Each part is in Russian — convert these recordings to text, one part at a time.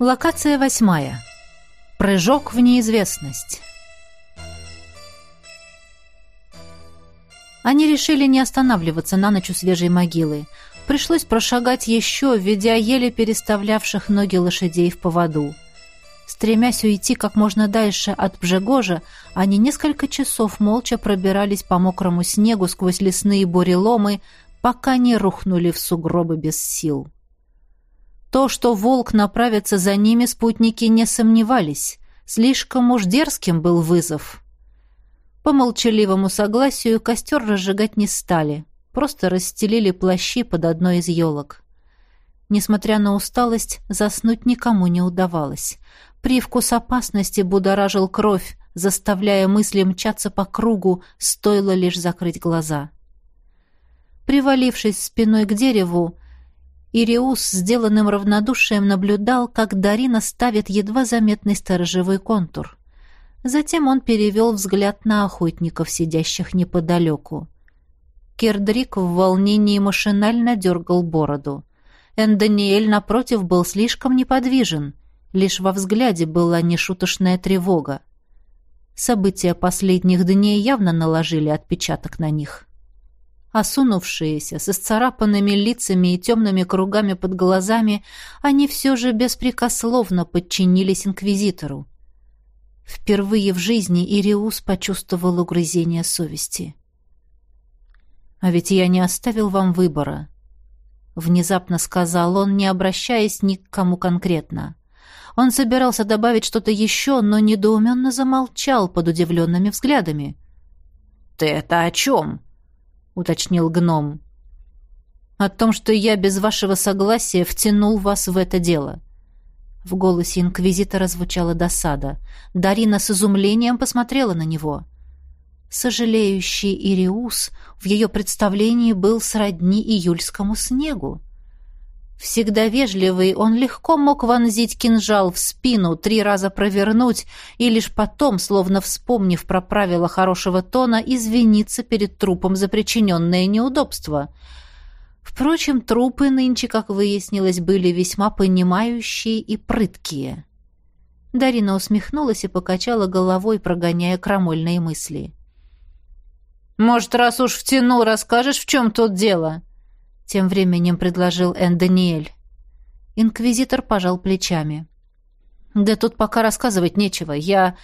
Локация восьмая. Прыжок в неизвестность. Они решили не останавливаться на ночь у свежей могилы. Пришлось прошагать еще, ведя еле переставлявших ноги лошадей в поводу. Стремясь уйти как можно дальше от Бжегожа, они несколько часов молча пробирались по мокрому снегу сквозь лесные буреломы, пока не рухнули в сугробы без сил. То, что волк направится за ними, спутники не сомневались. Слишком уж дерзким был вызов. По молчаливому согласию костер разжигать не стали, просто расстелили плащи под одной из елок. Несмотря на усталость, заснуть никому не удавалось. Привкус опасности будоражил кровь, заставляя мысли мчаться по кругу, стоило лишь закрыть глаза. Привалившись спиной к дереву, Ириус сделанным равнодушием наблюдал, как Дарина ставит едва заметный сторожевой контур. Затем он перевел взгляд на охотников, сидящих неподалеку. Кердрик в волнении машинально дергал бороду. Энданиэль, напротив, был слишком неподвижен. Лишь во взгляде была нешуточная тревога. События последних дней явно наложили отпечаток на них. Осунувшиеся, с исцарапанными лицами и темными кругами под глазами, они все же беспрекословно подчинились инквизитору. Впервые в жизни Ириус почувствовал угрызение совести. «А ведь я не оставил вам выбора», — внезапно сказал он, не обращаясь ни к кому конкретно. Он собирался добавить что-то еще, но недоуменно замолчал под удивленными взглядами. «Ты это о чем?» Уточнил гном. «О том, что я без вашего согласия втянул вас в это дело». В голосе инквизитора звучала досада. Дарина с изумлением посмотрела на него. Сожалеющий Ириус в ее представлении был сродни июльскому снегу. Всегда вежливый, он легко мог вонзить кинжал в спину, три раза провернуть и лишь потом, словно вспомнив про правила хорошего тона, извиниться перед трупом за причиненное неудобство. Впрочем, трупы нынче, как выяснилось, были весьма понимающие и прыткие. Дарина усмехнулась и покачала головой, прогоняя крамольные мысли. «Может, раз уж втянул, расскажешь, в чем тут дело?» Тем временем предложил Эн Даниэль. Инквизитор пожал плечами. «Да тут пока рассказывать нечего. Я...»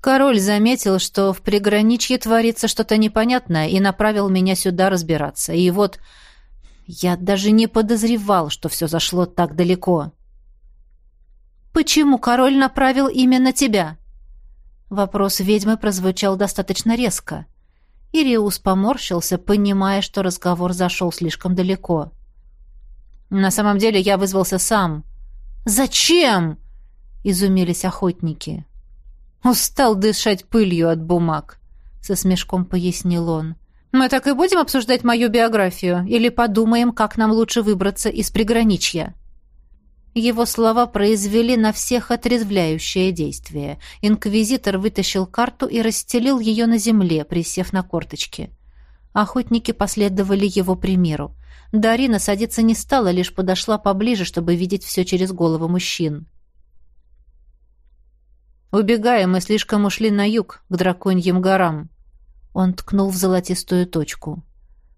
Король заметил, что в приграничье творится что-то непонятное, и направил меня сюда разбираться. И вот я даже не подозревал, что все зашло так далеко. «Почему король направил именно тебя?» Вопрос ведьмы прозвучал достаточно резко. Ириус поморщился, понимая, что разговор зашел слишком далеко. «На самом деле я вызвался сам». «Зачем?» — изумились охотники. «Устал дышать пылью от бумаг», — со смешком пояснил он. «Мы так и будем обсуждать мою биографию или подумаем, как нам лучше выбраться из приграничья?» Его слова произвели на всех отрезвляющее действие. Инквизитор вытащил карту и расстелил ее на земле, присев на корточки. Охотники последовали его примеру. Дарина садиться не стала, лишь подошла поближе, чтобы видеть все через голову мужчин. «Убегая, мы слишком ушли на юг, к драконьим горам». Он ткнул в золотистую точку.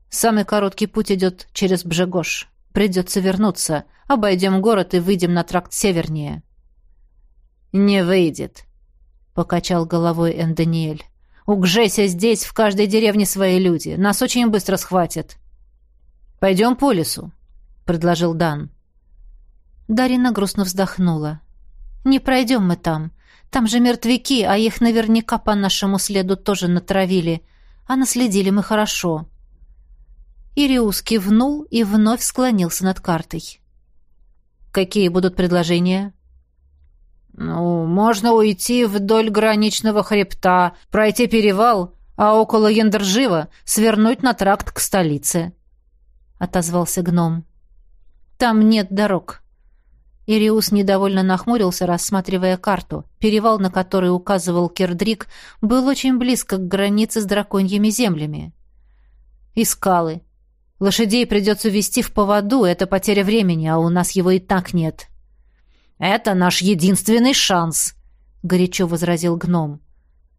«Самый короткий путь идет через Бжегош». Придется вернуться. Обойдем город и выйдем на тракт севернее». «Не выйдет», — покачал головой Энданиэль. «Угжайся здесь, в каждой деревне свои люди. Нас очень быстро схватят». «Пойдем по лесу», — предложил Дан. Дарина грустно вздохнула. «Не пройдем мы там. Там же мертвяки, а их наверняка по нашему следу тоже натравили. А наследили мы хорошо. Ириус кивнул и вновь склонился над картой. «Какие будут предложения?» «Ну, можно уйти вдоль граничного хребта, пройти перевал, а около Яндержива свернуть на тракт к столице», — отозвался гном. «Там нет дорог». Ириус недовольно нахмурился, рассматривая карту. Перевал, на который указывал Кердрик, был очень близко к границе с драконьими землями. «И скалы. Лошадей придется вести в поводу, это потеря времени, а у нас его и так нет. «Это наш единственный шанс», — горячо возразил гном.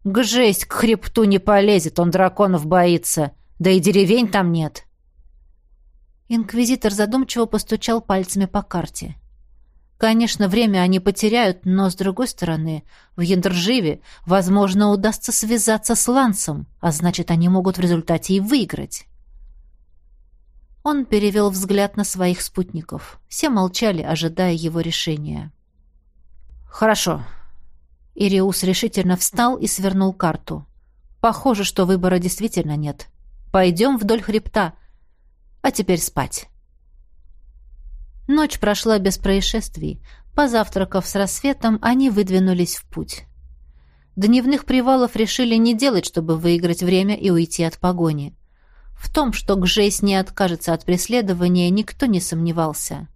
«Гжесть к хребту не полезет, он драконов боится, да и деревень там нет». Инквизитор задумчиво постучал пальцами по карте. Конечно, время они потеряют, но, с другой стороны, в Яндрживе, возможно, удастся связаться с Лансом, а значит, они могут в результате и выиграть. Он перевел взгляд на своих спутников. Все молчали, ожидая его решения. «Хорошо». Ириус решительно встал и свернул карту. «Похоже, что выбора действительно нет. Пойдем вдоль хребта. А теперь спать». Ночь прошла без происшествий. Позавтракав с рассветом, они выдвинулись в путь. Дневных привалов решили не делать, чтобы выиграть время и уйти от погони. В том, что Гжейс не откажется от преследования, никто не сомневался.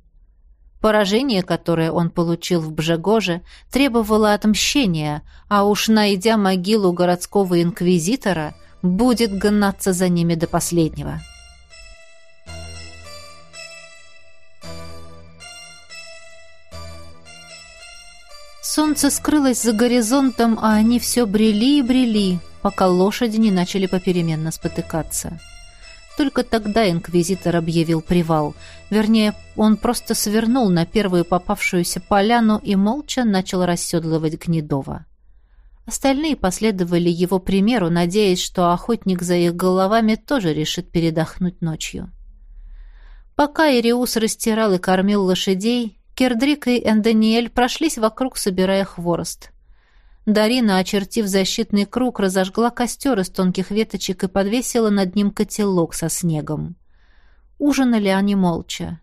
Поражение, которое он получил в Бжегоже, требовало отмщения, а уж найдя могилу городского инквизитора, будет гнаться за ними до последнего. Солнце скрылось за горизонтом, а они все брели и брели, пока лошади не начали попеременно спотыкаться. Только тогда инквизитор объявил привал. Вернее, он просто свернул на первую попавшуюся поляну и молча начал расседлывать Гнедова. Остальные последовали его примеру, надеясь, что охотник за их головами тоже решит передохнуть ночью. Пока Ириус растирал и кормил лошадей, Кердрик и Эндониэль прошлись вокруг, собирая хворост. Дарина, очертив защитный круг, разожгла костер из тонких веточек и подвесила над ним котелок со снегом. Ужинали они молча.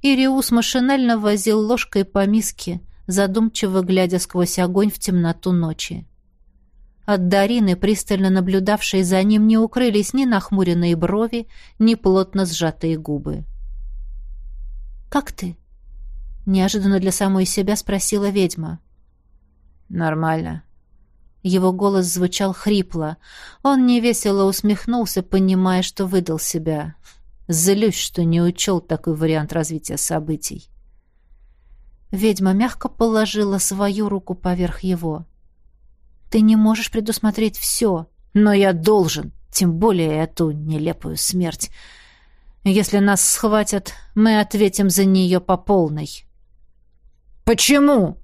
Ириус машинально возил ложкой по миске, задумчиво глядя сквозь огонь в темноту ночи. От Дарины, пристально наблюдавшей за ним, не укрылись ни нахмуренные брови, ни плотно сжатые губы. «Как ты?» Неожиданно для самой себя спросила ведьма. «Нормально». Его голос звучал хрипло. Он невесело усмехнулся, понимая, что выдал себя. Злюсь, что не учел такой вариант развития событий. Ведьма мягко положила свою руку поверх его. «Ты не можешь предусмотреть все, но я должен, тем более эту нелепую смерть. Если нас схватят, мы ответим за нее по полной». «Почему?» —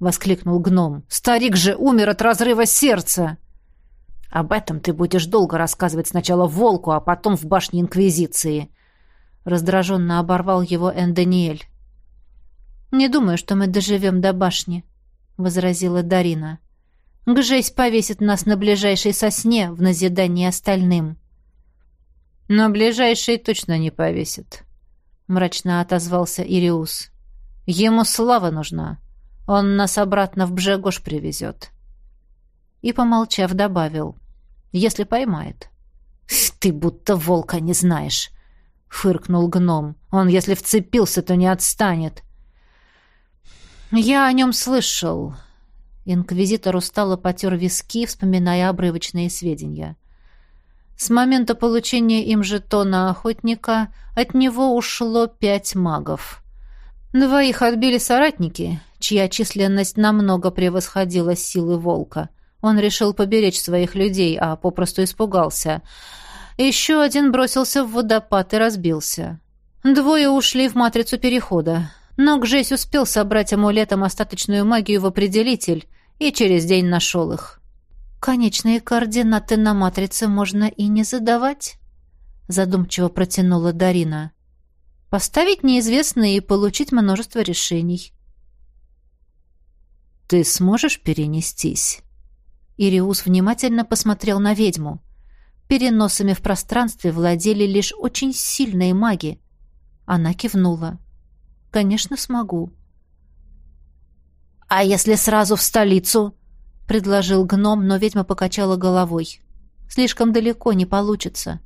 воскликнул гном. «Старик же умер от разрыва сердца!» «Об этом ты будешь долго рассказывать сначала волку, а потом в башне Инквизиции!» Раздраженно оборвал его Эндониэль. «Не думаю, что мы доживем до башни», — возразила Дарина. «Гжесь повесит нас на ближайшей сосне в назидание остальным». «На ближайшей точно не повесит», — мрачно отозвался Ириус. Ему слава нужна. Он нас обратно в Бжегош привезет. И, помолчав, добавил. Если поймает. Ты будто волка не знаешь, фыркнул гном. Он, если вцепился, то не отстанет. Я о нем слышал. Инквизитор устало потер виски, вспоминая обрывочные сведения. С момента получения им жетона охотника от него ушло пять магов. Двоих отбили соратники, чья численность намного превосходила силы волка. Он решил поберечь своих людей, а попросту испугался. Еще один бросился в водопад и разбился. Двое ушли в матрицу перехода. Но Гжесь успел собрать амулетом остаточную магию в определитель и через день нашел их. «Конечные координаты на матрице можно и не задавать», задумчиво протянула Дарина. Поставить неизвестное и получить множество решений. «Ты сможешь перенестись?» Ириус внимательно посмотрел на ведьму. Переносами в пространстве владели лишь очень сильные маги. Она кивнула. «Конечно, смогу». «А если сразу в столицу?» — предложил гном, но ведьма покачала головой. «Слишком далеко не получится».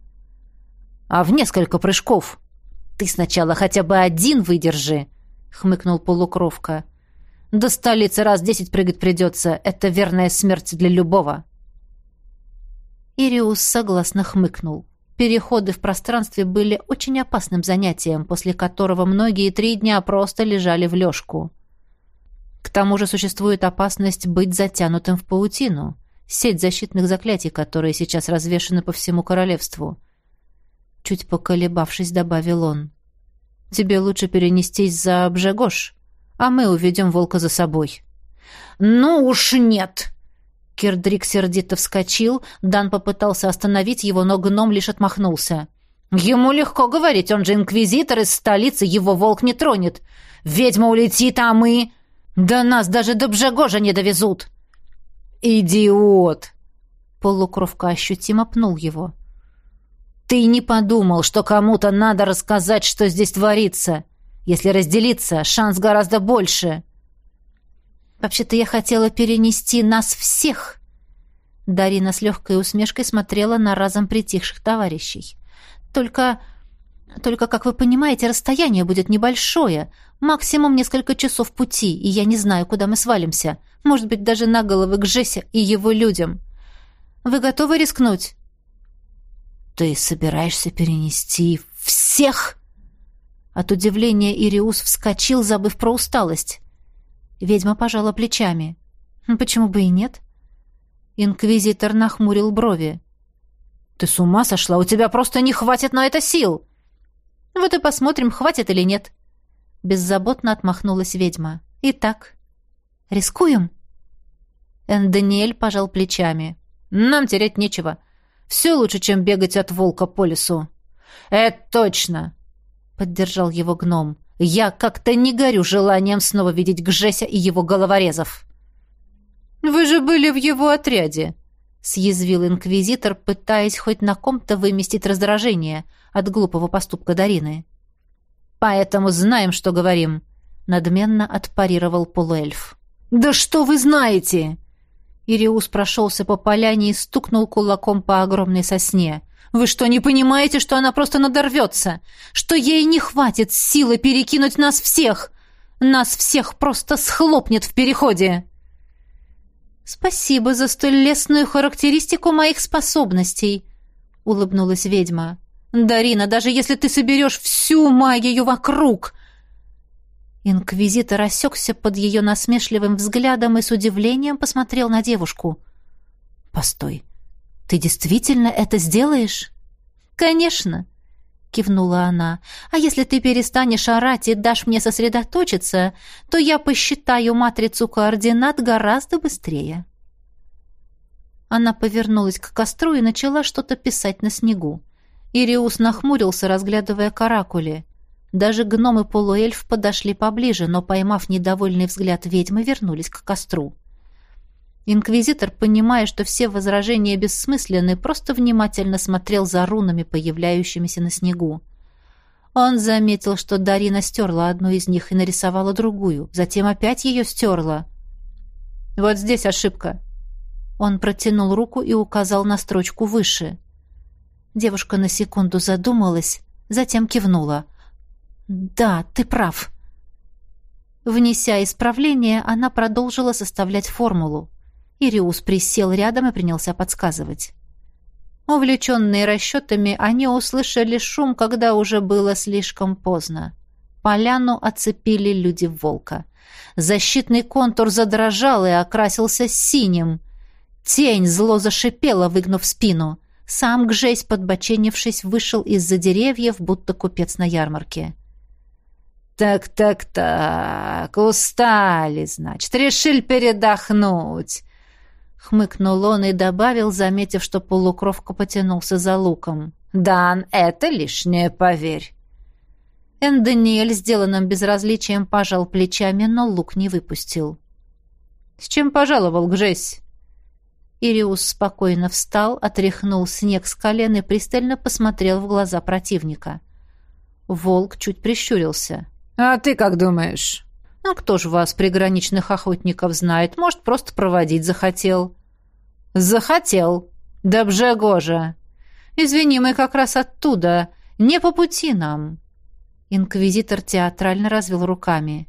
«А в несколько прыжков?» «Ты сначала хотя бы один выдержи», — хмыкнул полукровка. «До столицы раз десять прыгать придется. Это верная смерть для любого». Ириус согласно хмыкнул. Переходы в пространстве были очень опасным занятием, после которого многие три дня просто лежали в лёжку. К тому же существует опасность быть затянутым в паутину, сеть защитных заклятий, которые сейчас развешаны по всему королевству. Чуть поколебавшись, добавил он. «Тебе лучше перенестись за Бжегош, а мы уведем волка за собой». «Ну уж нет!» Кирдрик сердито вскочил, Дан попытался остановить его, но гном лишь отмахнулся. «Ему легко говорить, он же инквизитор из столицы, его волк не тронет. Ведьма улетит, а мы...» «Да нас даже до Бжегожа не довезут!» «Идиот!» Полукровка ощутимо пнул его. «Ты не подумал, что кому-то надо рассказать, что здесь творится. Если разделиться, шанс гораздо больше». «Вообще-то я хотела перенести нас всех!» Дарина с легкой усмешкой смотрела на разом притихших товарищей. «Только... только, как вы понимаете, расстояние будет небольшое. Максимум несколько часов пути, и я не знаю, куда мы свалимся. Может быть, даже на головы к Жесе и его людям. Вы готовы рискнуть?» «Ты собираешься перенести всех?» От удивления Ириус вскочил, забыв про усталость. Ведьма пожала плечами. «Почему бы и нет?» Инквизитор нахмурил брови. «Ты с ума сошла? У тебя просто не хватит на это сил!» «Вот и посмотрим, хватит или нет». Беззаботно отмахнулась ведьма. «Итак, рискуем?» Энданиэль пожал плечами. «Нам терять нечего. Все лучше, чем бегать от волка по лесу». «Это точно!» — поддержал его гном. Я как-то не горю желанием снова видеть Гжеся и его головорезов. «Вы же были в его отряде», — съязвил инквизитор, пытаясь хоть на ком-то выместить раздражение от глупого поступка Дарины. «Поэтому знаем, что говорим», — надменно отпарировал полуэльф. «Да что вы знаете?» Ириус прошелся по поляне и стукнул кулаком по огромной сосне — вы что, не понимаете, что она просто надорвется? Что ей не хватит силы перекинуть нас всех? Нас всех просто схлопнет в переходе!» «Спасибо за столь лестную характеристику моих способностей», — улыбнулась ведьма. «Дарина, даже если ты соберешь всю магию вокруг...» Инквизитор осекся под ее насмешливым взглядом и с удивлением посмотрел на девушку. «Постой, ты действительно это сделаешь? Конечно, кивнула она. А если ты перестанешь орать и дашь мне сосредоточиться, то я посчитаю матрицу координат гораздо быстрее. Она повернулась к костру и начала что-то писать на снегу. Ириус нахмурился, разглядывая каракули. Даже гном и полуэльф подошли поближе, но, поймав недовольный взгляд ведьмы, вернулись к костру. Инквизитор, понимая, что все возражения бессмысленны, просто внимательно смотрел за рунами, появляющимися на снегу. Он заметил, что Дарина стерла одну из них и нарисовала другую, затем опять ее стерла. «Вот здесь ошибка». Он протянул руку и указал на строчку выше. Девушка на секунду задумалась, затем кивнула. «Да, ты прав». Внеся исправление, она продолжила составлять формулу. Ириус присел рядом и принялся подсказывать. Увлеченные расчетами, они услышали шум, когда уже было слишком поздно. Поляну оцепили люди волка. Защитный контур задрожал и окрасился синим. Тень зло зашипела, выгнув спину. Сам Гжесь, подбоченившись, вышел из-за деревьев, будто купец на ярмарке. «Так-так-так, устали, значит, решили передохнуть хмыкнул он и добавил, заметив, что полукровка потянулся за луком. «Дан, это лишнее, поверь». Энданиэль сделанным безразличием пожал плечами, но лук не выпустил. «С чем пожаловал Гжесь?» Ириус спокойно встал, отряхнул снег с колен и пристально посмотрел в глаза противника. Волк чуть прищурился. «А ты как думаешь?» А кто ж вас, приграничных охотников, знает? Может, просто проводить захотел?» «Захотел. Да бжегожа!» «Извини, мы как раз оттуда. Не по пути нам». Инквизитор театрально развел руками.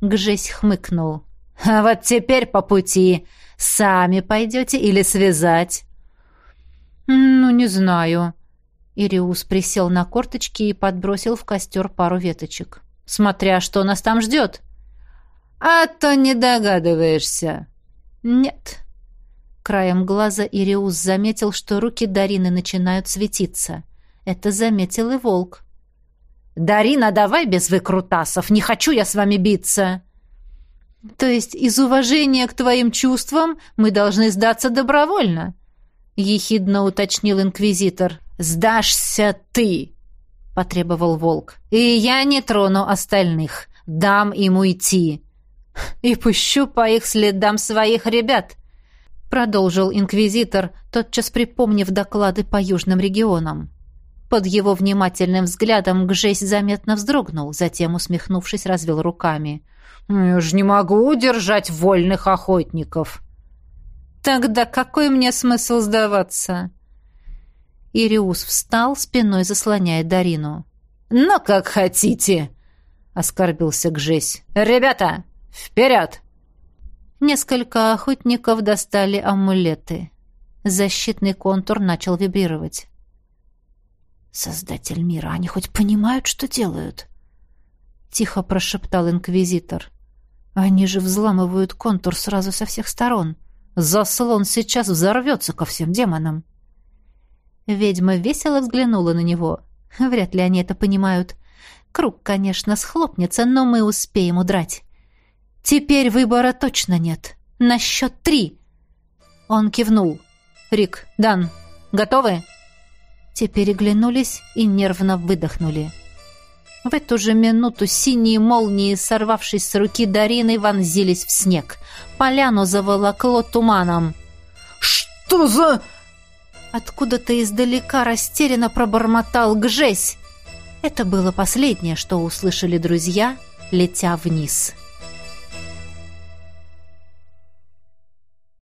Гжесь хмыкнул. «А вот теперь по пути. Сами пойдете или связать?» «Ну, не знаю». Ириус присел на корточки и подбросил в костер пару веточек смотря что нас там ждет. «А то не догадываешься». «Нет». Краем глаза Ириус заметил, что руки Дарины начинают светиться. Это заметил и волк. «Дарина, давай без выкрутасов, не хочу я с вами биться!» «То есть из уважения к твоим чувствам мы должны сдаться добровольно?» — ехидно уточнил инквизитор. «Сдашься ты!» — потребовал волк. «И я не трону остальных. Дам им уйти. И пущу по их следам своих ребят!» Продолжил инквизитор, тотчас припомнив доклады по южным регионам. Под его внимательным взглядом Гжесь заметно вздрогнул, затем, усмехнувшись, развел руками. «Я же не могу удержать вольных охотников!» «Тогда какой мне смысл сдаваться?» Ириус встал, спиной заслоняя Дарину. «Но как хотите!» — оскорбился Гжесь. «Ребята, вперед!» Несколько охотников достали амулеты. Защитный контур начал вибрировать. «Создатель мира, они хоть понимают, что делают?» Тихо прошептал инквизитор. «Они же взламывают контур сразу со всех сторон. Заслон сейчас взорвется ко всем демонам». Ведьма весело взглянула на него. Вряд ли они это понимают. Круг, конечно, схлопнется, но мы успеем удрать. Теперь выбора точно нет. На счет три. Он кивнул. «Рик, Дан, готовы?» Те переглянулись и нервно выдохнули. В эту же минуту синие молнии, сорвавшись с руки Дарины, вонзились в снег. Поляну заволокло туманом. «Что за...» Откуда-то издалека растерянно пробормотал Гжесь. Это было последнее, что услышали друзья, летя вниз.